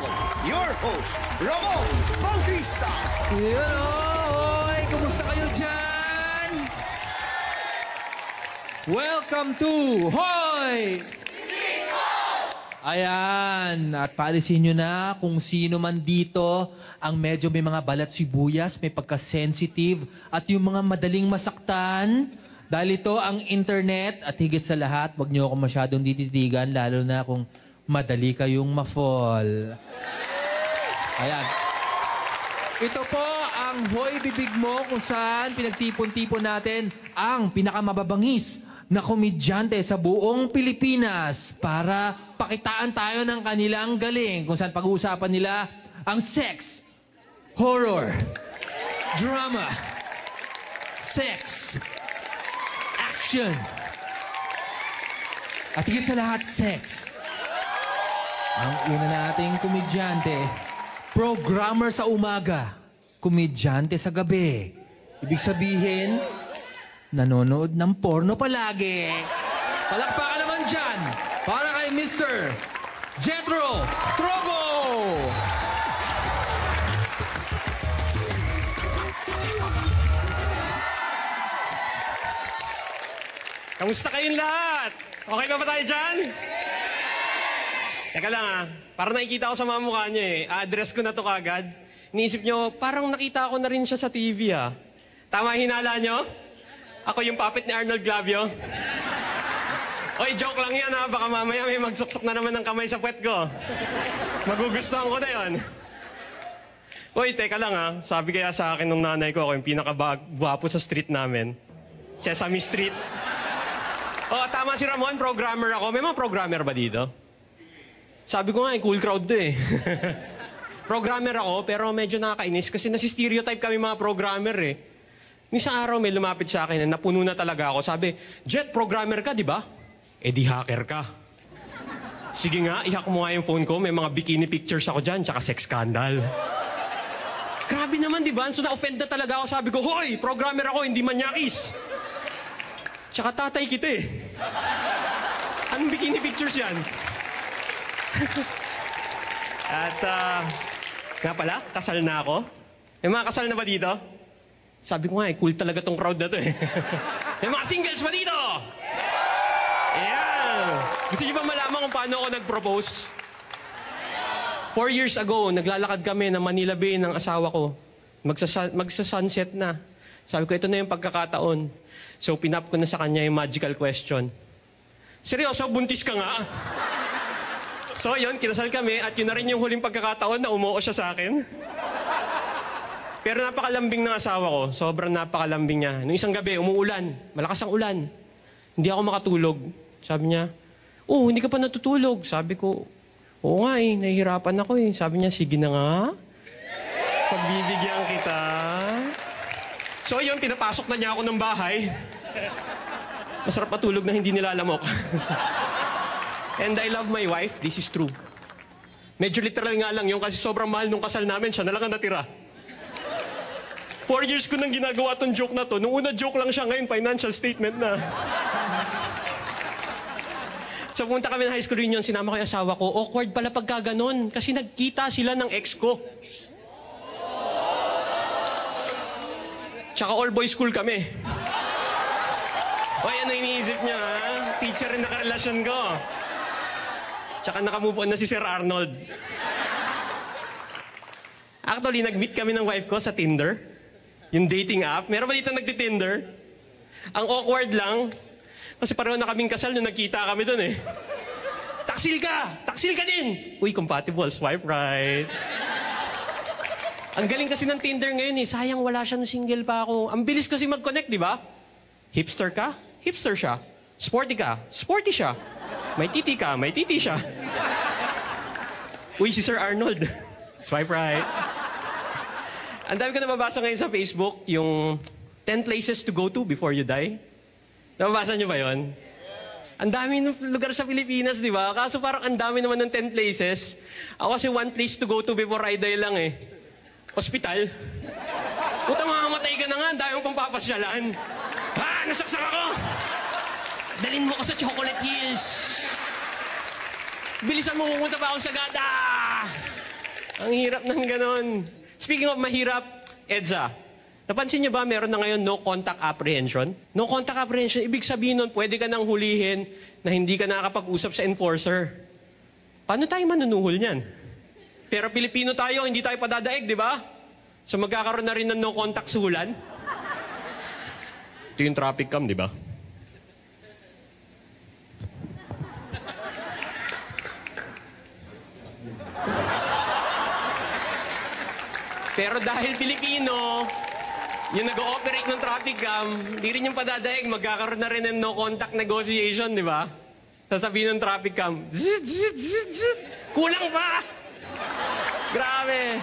Spektakulo, your host, Ramon Bautista. Oy! Kumusta kayo dyan? Welcome to Hoy! Ayan, at paalisin nyo na kung sino man dito ang medyo may mga balat sibuyas, may pagka-sensitive, at yung mga madaling masaktan. Dahil ito ang internet at higit sa lahat, wag nyo ako masyadong dititigan, lalo na kung madali kayong ma-fall. Ayan. Ito po ang Hoy Bibig Mo kung saan pinagtipon-tipon natin ang pinakamababangis na komedyante sa buong Pilipinas para pakitaan tayo ng kanilang galing kung saan pag-uusapan nila ang sex, horror, drama, sex, action, at higit sa lahat, sex. Ang una nating komedyante, programmer sa umaga, komedyante sa gabi. Ibig sabihin, nanonood ng porno palagi. Palakpakan naman dyan para kay Mr. Jethro Trogo! Kamusta kayong lahat? Okay ba ba tayo dyan? Teka lang ah, parang nakikita ko sa mga mukha niyo eh. Address ko na to kagad. Niisip nyo, parang nakita ko na rin siya sa TV ah. Tama hinala nyo? Ako yung puppet ni Arnold Glavio. Oy, joke lang yan ha. Baka mamaya may magsuksok na naman ng kamay sa puwet ko. Magugustuhan ko na yon. Oy, teka lang ha. Sabi kaya sa akin ng nanay ko, ako yung pinakagwapo sa street namin. Sesame Street. Oh, tama si Ramon, programmer ako. May mga programmer ba dito? Sabi ko nga, eh, cool crowd to eh. programmer ako, pero medyo nakakainis kasi nasi-stereotype kami mga programmer eh. Isang araw may lumapit sa akin na napuno na talaga ako. Sabi, Jet, programmer ka, di ba? Eh di hacker ka. Sige nga, ihack mo nga yung phone ko. May mga bikini pictures ako dyan, tsaka sex scandal. Grabe naman, di ba? So na-offend na talaga ako. Sabi ko, Hoy, programmer ako, hindi manyakis. Tsaka tatay kita eh. Anong bikini pictures yan? At, ah, nga pala, kasal na ako. May mga kasal na ba dito? Sabi ko nga eh, cool talaga tong crowd na to eh. May mga singles ba dito? Ayan. Gusto niyo ba malaman kung paano ako nag-propose? Four years ago, naglalakad kami ng Manila Bay ng asawa ko. Magsa- magsa-sunset na. Sabi ko, ito na yung pagkakataon. So, pinap ko na sa kanya yung magical question. Seryoso, buntis ka nga? So, yun, kinasal kami at yun na rin yung huling pagkakataon na umuo siya sa akin. Pero napakalambing ng asawa ko. Sobrang napakalambing niya. Nung isang gabi, umuulan. Malakas ang ulan. Hindi ako makatulog. Sabi niya, Oh, hindi ka pa natutulog. Sabi ko, Oo nga eh, nahihirapan ako eh. Sabi niya, sige na nga. Pagbibigyan kita. So yun, pinapasok na niya ako ng bahay. Masarap matulog na hindi nilalamok. And I love my wife, this is true. Medyo literal nga lang yung kasi sobrang mahal nung kasal namin, siya na lang ang natira. Four years ko nang ginagawa tong joke na to. Nung una joke lang siya, ngayon financial statement na. so pumunta kami ng high school reunion, sinama ko yung asawa ko. Awkward pala pagka ganon, kasi nagkita sila ng ex ko. Tsaka all boys school kami. Hoy, ano iniisip niya, ha? Teacher rin nakarelasyon ko. Tsaka nakamove on na si Sir Arnold. Actually, nag-meet kami ng wife ko sa Tinder. Yung dating app. Meron ba dito nagti-Tinder? Ang awkward lang, kasi pareho na kaming kasal nung nagkita kami doon eh. Taksil ka! Taksil ka din! Uy, compatible. Swipe right. Ang galing kasi ng Tinder ngayon eh. Sayang wala siya nung single pa ako. Ang bilis kasi mag-connect, di ba? Hipster ka? Hipster siya. Sporty ka? Sporty siya. May titi ka? May titi siya. Uy, si Sir Arnold. Swipe right. Ang dami ko nababasa ngayon sa Facebook, yung 10 places to go to before you die. Nababasa niyo ba yon? Ang dami ng lugar sa Pilipinas, di ba? Kaso parang ang dami naman ng 10 places. Ako kasi one place to go to before I die lang eh. Hospital. Puta, mamamatay ka na nga. Ang dami mong pang papasyalan. Ha? Nasaksak ako! Dalin mo ko sa Chocolate Hills. Bilisan mo, pupunta pa akong Sagada. Ang hirap ng ganon. Speaking of mahirap, EDSA, napansin niyo ba meron na ngayon no contact apprehension? No contact apprehension, ibig sabihin nun, pwede ka nang hulihin na hindi ka nakakapag-usap sa enforcer. Paano tayo manunuhol niyan? Pero Pilipino tayo, hindi tayo padadaig, di ba? So magkakaroon na rin ng no contact suhulan. Ito yung traffic cam, di ba? Pero dahil Pilipino, yung nag-ooperate ng traffic cam, hindi rin yung padadaig, magkakaroon na rin ng no contact negotiation, di ba? Sasabihin ng traffic cam, zit, zit, zit, zit. kulang pa! Grabe!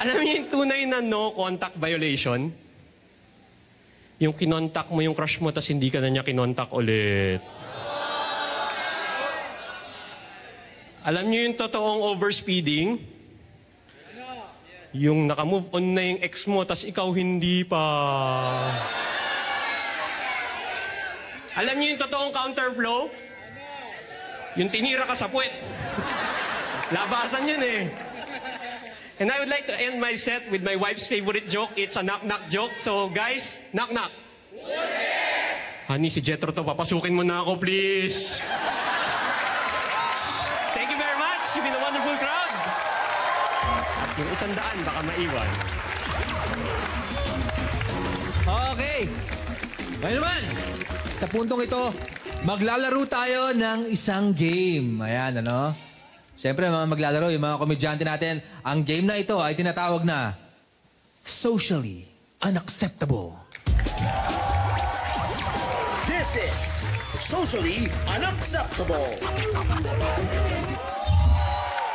Alam niyo yung tunay na no contact violation? Yung kinontak mo yung crush mo tapos hindi ka na niya kinontak ulit. Alam niyo yung totoong overspeeding? Yung nakamove on na yung ex mo tapos ikaw hindi pa. Alam niyo yung totoong counterflow? Yung tinira ka sa puwet. Labasan yun eh. And I would like to end my set with my wife's favorite joke. It's a knock-knock joke. So guys, knock-knock. Honey, si Jetro to. Papasukin mo na ako, please. Thank you very much. You've been a wonderful crowd. Yung isang daan, baka maiwan. Okay. Ngayon naman, sa puntong ito, maglalaro tayo ng isang game. Ayan, ano? Siyempre, mga maglalaro, yung mga komedyante natin, ang game na ito ay tinatawag na Socially Unacceptable. This is Socially Unacceptable.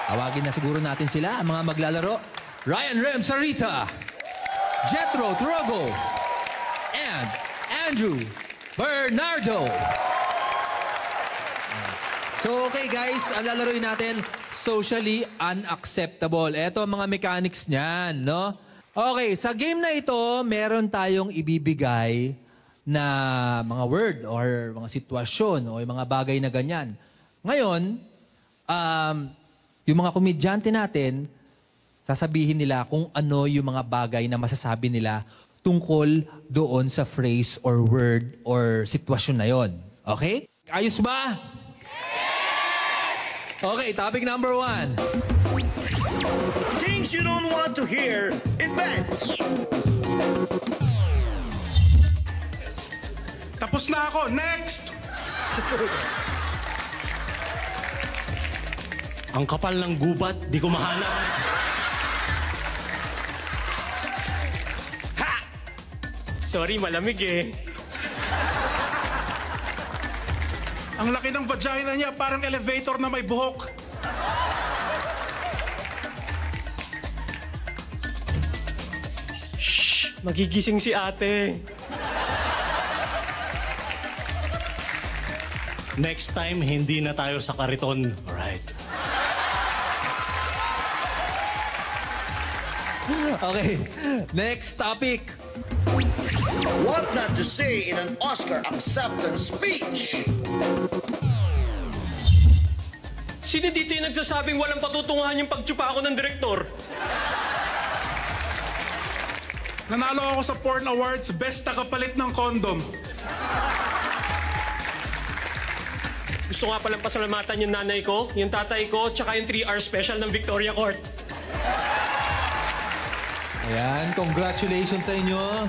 Tawagin na siguro natin sila, ang mga maglalaro. Ryan Rem Sarita, Jetro Trogo, and Andrew Bernardo. So okay guys, ang lalaroin natin, socially unacceptable. Ito ang mga mechanics niyan, no? Okay, sa game na ito, meron tayong ibibigay na mga word or mga sitwasyon o mga bagay na ganyan. Ngayon, um, yung mga komedyante natin, sasabihin nila kung ano yung mga bagay na masasabi nila tungkol doon sa phrase or word or sitwasyon na yon. Okay? Ayos ba? Okay, topic number one. Things you don't want to hear in bed. Tapos na ako. Next! Ang kapal ng gubat, di ko mahanap. Sorry, malamig eh. Ang laki ng vagina niya, parang elevator na may buhok. Magigising si ate. Next time, hindi na tayo sa kariton. Alright. Okay, next topic. What not to say in an Oscar acceptance speech. Sino dito yung nagsasabing walang patutunguhan yung pagtsupa ako ng direktor? Nanalo ako sa Porn Awards, best tagapalit ng condom. Gusto nga palang pasalamatan yung nanay ko, yung tatay ko, tsaka yung 3-hour special ng Victoria Court. Ayan, congratulations sa inyo.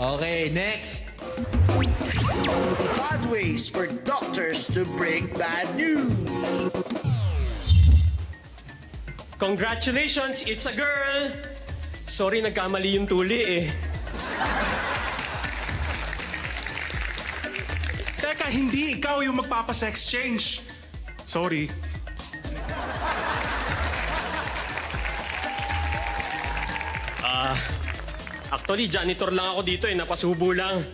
Okay, next. Bad ways for doctors to break bad news. Congratulations, it's a girl! Sorry, nagkamali yung tuli eh. Teka, hindi ikaw yung magpapasex change. Sorry. Actually, janitor lang ako dito eh, napasubo lang.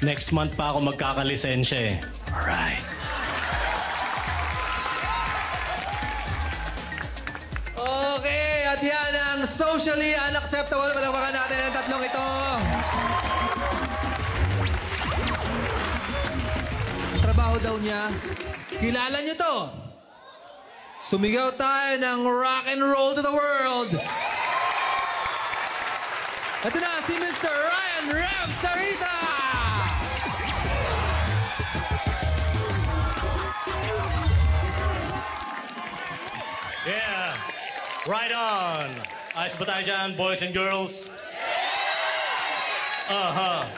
Next month pa ako magkakalisensya eh. Alright. Okay, at yan ang socially unacceptable. Palakpakan natin ang tatlong ito. Trabaho daw niya. Kilala niyo to? Sumigaw tayo ng rock and roll to the world. Ito na si Mr. Ryan Rev Sarita! Yeah. Right on. Ayos ba tayo dyan, boys and girls? Uh-huh.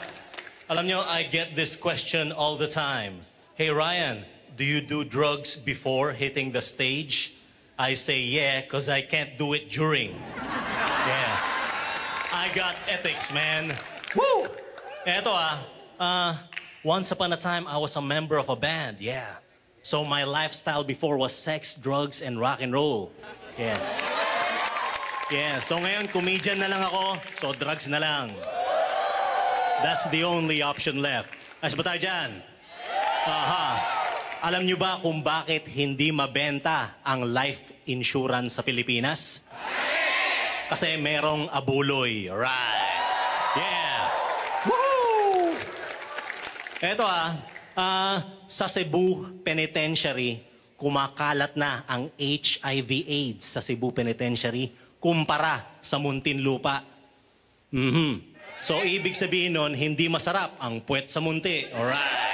Alam nyo, I get this question all the time. Hey, Ryan, do you do drugs before hitting the stage? I say yeah, because I can't do it during. Yeah. I got ethics, man. Woo! Eto ah, uh, once upon a time, I was a member of a band, yeah. So my lifestyle before was sex, drugs, and rock and roll. Yeah. Yeah, so ngayon, comedian na lang ako, so drugs na lang. That's the only option left. Ayos ba tayo dyan? Aha. Alam niyo ba kung bakit hindi mabenta ang life insurance sa Pilipinas? Kasi merong abuloy. Right. Yeah. Woo! Eto ah, ah, sa Cebu Penitentiary, kumakalat na ang HIV AIDS sa Cebu Penitentiary kumpara sa Muntinlupa. Mhm. So, ibig sabihin nun, hindi masarap ang puwet sa munti. Alright.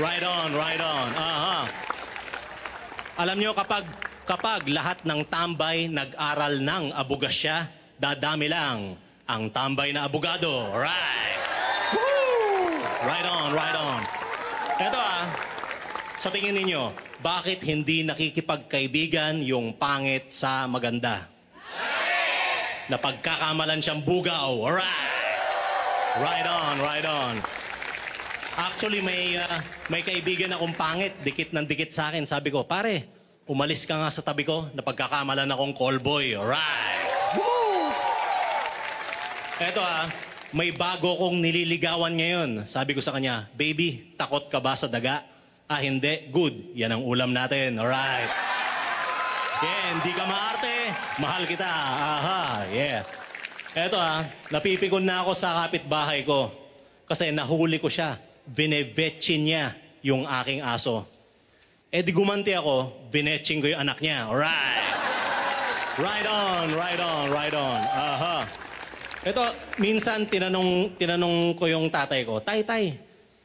Right on, right on. Aha. Alam nyo, kapag, kapag lahat ng tambay nag-aral ng abogasya, dadami lang ang tambay na abogado. Alright. Woo! Right on, right on. Eto ah, sa tingin ninyo, bakit hindi nakikipagkaibigan yung pangit sa maganda? Na pagkakamalan siyang bugaw. Alright. Right on, right on. Actually, may, ah, may kaibigan akong pangit, dikit ng dikit sa akin. Sabi ko, pare, umalis ka nga sa tabi ko na pagkakamalan akong callboy. Alright. Woo! Eto ah, may bago kong nililigawan ngayon. Sabi ko sa kanya, baby, takot ka ba sa daga? Ah, hindi. Good. Yan ang ulam natin. Alright. Yeah, hindi ka maarte. Mahal kita. Aha, yeah. Eto ah, napipikon na ako sa kapitbahay ko. Kasi nahuli ko siya. Binebetchin niya yung aking aso. Eh di gumanti ako, binetching ko yung anak niya. Alright. Right on, right on, right on. Aha. Ito, minsan tinanong, tinanong ko yung tatay ko, Tay, tay,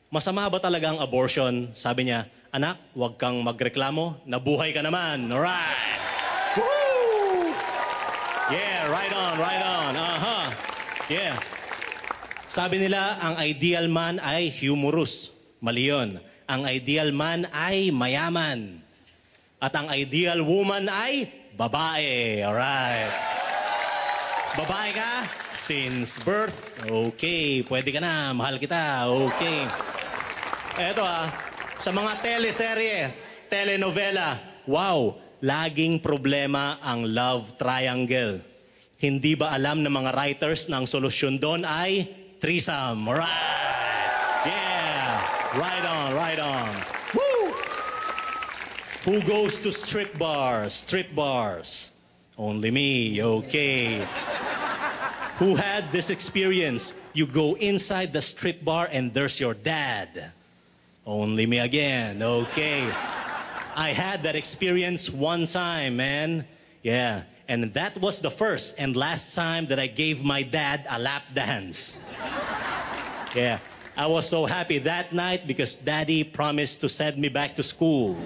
masama ba talaga ang abortion? Sabi niya, anak, huwag kang magreklamo, nabuhay ka naman. Alright! Woo! Yeah, right on, right on. Aha. Yeah. Sabi nila, ang ideal man ay humorous. Mali yun. Ang ideal man ay mayaman. At ang ideal woman ay babae. Alright. Babae ka? Since birth? Okay, pwede ka na. Mahal kita. Okay. Eto ah, sa mga teleserye, telenovela, wow, laging problema ang love triangle. Hindi ba alam ng mga writers na ang solusyon doon ay threesome? Right! Yeah! Right on, right on. Woo! Who goes to strip bars? Strip bars. Only me, okay. Who had this experience? You go inside the strip bar and there's your dad. Only me again, okay. I had that experience one time, man. Yeah. And that was the first and last time that I gave my dad a lap dance. Yeah. I was so happy that night because daddy promised to send me back to school.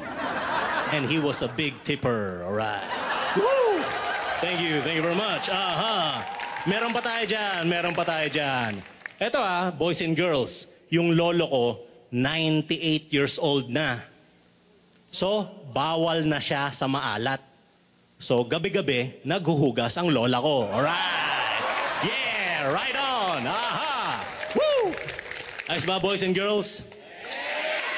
And he was a big tipper, all right. Woo! Thank you, thank you very much. Aha! Meron pa tayo dyan, meron pa tayo dyan. Eto ah, boys and girls, yung lolo ko, 98 years old na. So, bawal na siya sa maalat. So, gabi-gabi, naghuhugas ang lola ko. Alright! Yeah! Right on! Aha! Woo! Ayos ba, boys and girls?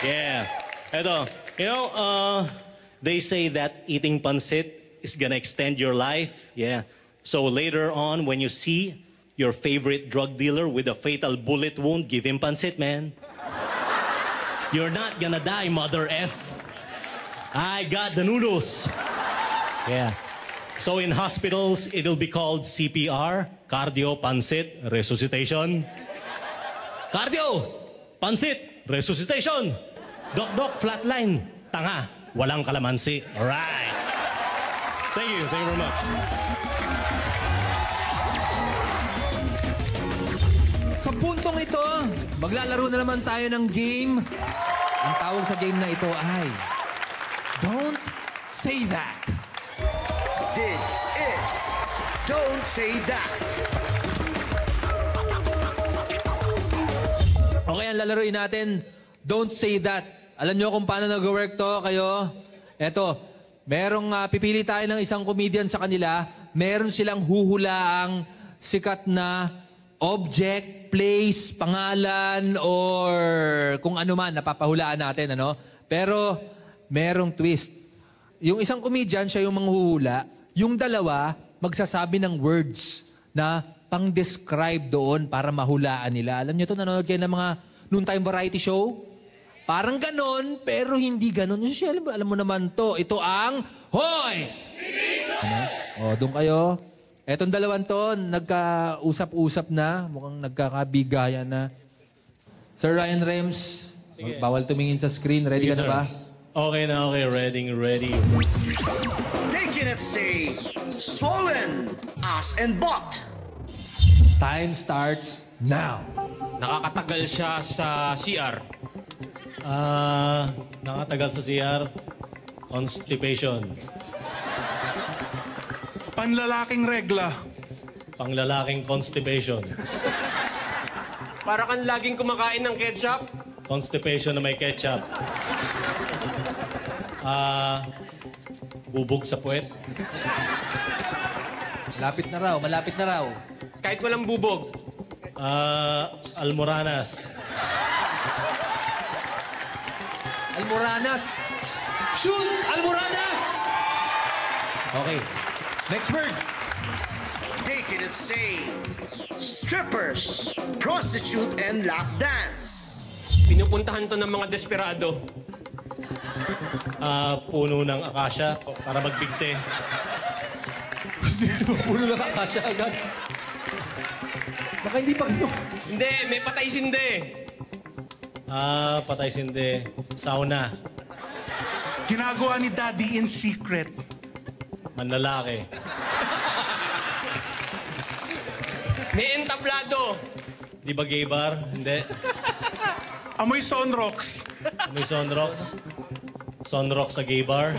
Yeah. Eto, you know, uh, they say that eating pancit is gonna extend your life. Yeah. So later on, when you see your favorite drug dealer with a fatal bullet wound, give him pancit, man. You're not gonna die, mother F. I got the noodles. Yeah. So in hospitals, it'll be called CPR, cardio pancit resuscitation. Cardio, pancit resuscitation. Doc, flatline. Tanga, walang kalamansi. Alright. Thank you, thank you very much. Sa puntong ito, maglalaro na naman tayo ng game. Ang tawag sa game na ito ay Don't Say That. Is Don't Say That. Okay, ang lalaroin natin, Don't Say That. Alam nyo kung paano nag-work to kayo? Eto, merong ah, pipili tayo ng isang comedian sa kanila. Meron silang huhulaang sikat na object, place, pangalan, or kung ano man, napapahulaan natin, ano? Pero, merong twist. Yung isang comedian, siya yung manghuhula. Yung dalawa, magsasabi ng words na pang-describe doon para mahulaan nila. Alam niyo to, nanonood kayo ng mga noontime variety show? Parang ganon, pero hindi ganon. Siyempre, alam mo naman to. Ito ang Hoy! Ano? O, doon kayo. Etong dalawang to, nagkausap-usap na. Mukhang nagkakabigayan na. Sir Ryan Rems, bawal tumingin sa screen. Ready ka na Sige, sir. ba? Okay na, okay. Ready, ready. Taking it say, swollen, ass and butt. Time starts now. Nakakatagal siya sa CR. Ah, nakatagal sa CR. Constipation. Panlalaking regla. Panglalaking constipation. Para kang laging kumakain ng ketchup. Constipation na may ketchup. Ah, bubog sa puwet. Malapit na raw, malapit na raw. Kahit walang bubog. Ah, almoranas. Almoranas! Shoot! Almoranas! Okay. Next word. Taking it say, strippers, prostitute and lap dance. Pinupuntahan to ng mga desperado. Ah, puno ng akasya para magbigte. Puno na kakasya agad. Baka hindi pa kayo. Hindi, may patay sinde. Ah, patay sindi. Sauna. Ginagawa ni Daddy in secret. Manlalaki. May entablado. Di ba gay bar? Hindi. Amoy sunrocks. May sunrocks. Sunrocks sa gay bar.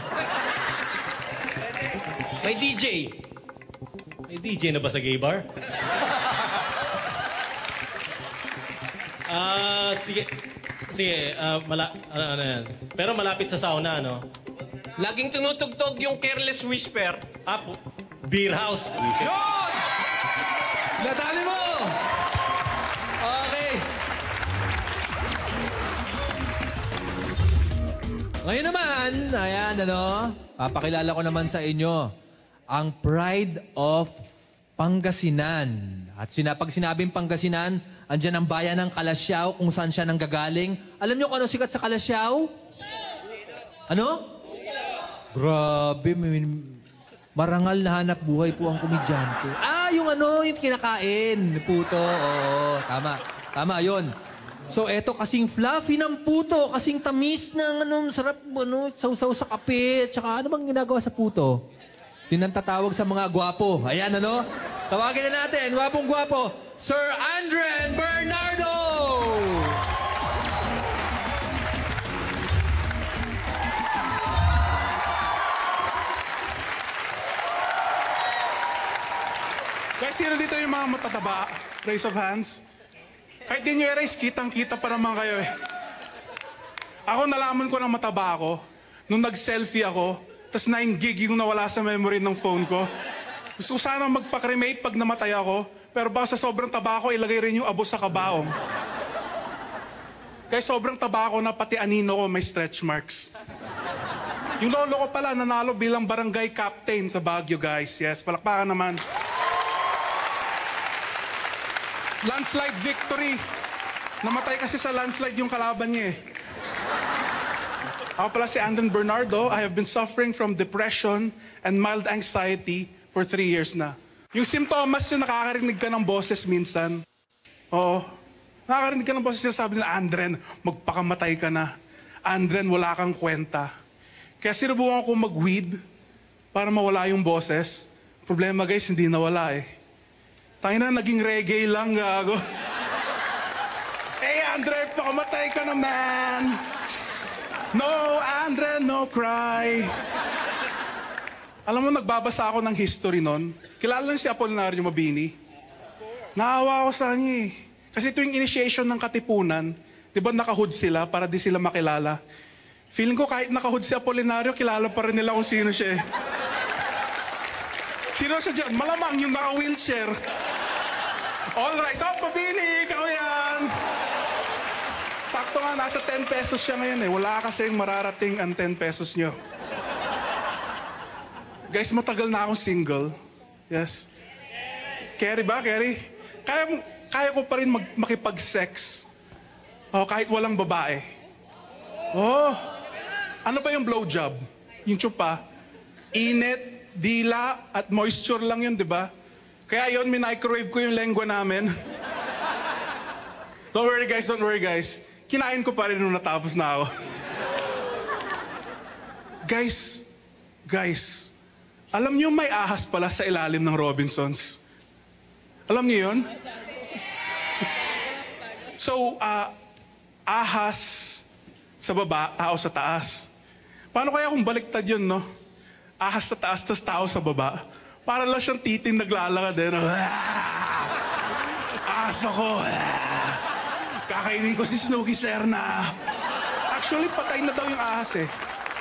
May DJ. May DJ na ba sa gay bar? Ah, sige. Sige, ah, mala, ano, ano yan. Pero malapit sa sauna, ano? Laging tinutugtog yung careless whisper. Ah, pu- beer house. Yun! Nadali Ngayon naman, ayan, ano, papakilala ko naman sa inyo ang Pride of Pangasinan. At sina, pag sinabing Pangasinan, andyan ang bayan ng Kalasyaw kung saan siya nanggagaling. Alam niyo kung ano sikat sa Kalasyaw? Ano? Grabe, may, marangal na hanap buhay po ang komedyante. Ah, yung ano, yung kinakain, puto. Oo, tama. Tama, yon. So, eto kasing fluffy ng puto, kasing tamis ng ano, sarap, ano, sausaw sa kape. Tsaka ano bang ginagawa sa puto? Tinantatawag sa mga gwapo. Ayan, ano? Tawagin na natin, gwapong gwapo, Sir Andren Bernardo! Guys, sino dito yung mga matataba? Raise of hands. Kahit di nyo i-raise, kitang-kita pa naman kayo eh. Ako, nalaman ko na mataba ako. Nung nag-selfie ako, tas 9 gig yung nawala sa memory ng phone ko. Gusto ko sana magpa-cremate pag namatay ako, pero baka sa sobrang taba ko, ilagay rin yung abo sa kabaong. Kaya sobrang taba ako na pati anino ko may stretch marks. Yung lolo ko pala nanalo bilang barangay captain sa Baguio, guys. Yes, palakpakan naman. Landslide victory. Namatay kasi sa landslide yung kalaban niya eh. Ako pala si Andon Bernardo. I have been suffering from depression and mild anxiety for three years na. Yung simptomas yung nakakarinig ka ng boses minsan. Oo. Nakakarinig ka ng boses sinasabi nila, Andren, magpakamatay ka na. Andren, wala kang kwenta. Kaya sinubukan ko mag-weed para mawala yung boses. Problema guys, hindi nawala eh. Tangina, naging reggae lang, gago. hey, Andre, pakamatay ka na, man! No, Andre, no cry. Alam mo, nagbabasa ako ng history nun. Kilala lang si Apolinario Mabini. Naawa ako sa kanya eh. Kasi tuwing initiation ng katipunan, di ba nakahood sila para di sila makilala. Feeling ko kahit nakahood si Apolinario, kilala pa rin nila kung sino siya eh. Sino siya dyan? Malamang yung naka-wheelchair. All right, so Mabini, ikaw yan. Sakto nga, nasa 10 pesos siya ngayon eh. Wala kasing mararating ang 10 pesos nyo. Guys, matagal na akong single. Yes. Kerry ba, Kerry? Kaya, kaya ko pa rin mag, makipag-sex. Oh, kahit walang babae. Oh. Ano ba yung blowjob? Yung chupa? Init, dila, at moisture lang yun, di ba? Kaya yun, minicrowave ko yung lengua namin. don't worry guys, don't worry guys. Kinain ko pa rin nung natapos na ako. guys, guys, alam niyo may ahas pala sa ilalim ng Robinsons. Alam niyo yun? so, ah, ahas sa baba, tao sa taas. Paano kaya kung baliktad yun, no? Ahas sa taas, tas tao sa baba. Para lang siyang titing naglalakad eh. Ahas ako. Kakainin ko si Snooki Serna. Actually, patay na daw yung ahas eh.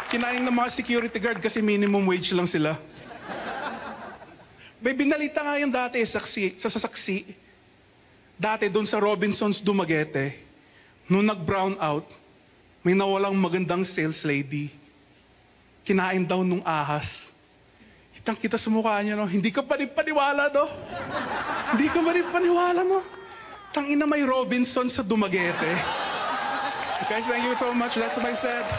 Kinain ng mga security guard kasi minimum wage lang sila. May binalita nga yung dati saksi, sa sasaksi. Dati doon sa Robinsons Dumaguete, nung nag-brown out, may nawalang magandang sales lady. Kinain daw nung ahas. Kitang kita sa mukha niya, no? Hindi ka pa rin paniwala, no? Hindi ka pa rin paniwala, no? Tangina may Robinson sa Dumaguete. Guys, thank you so much. That's my set.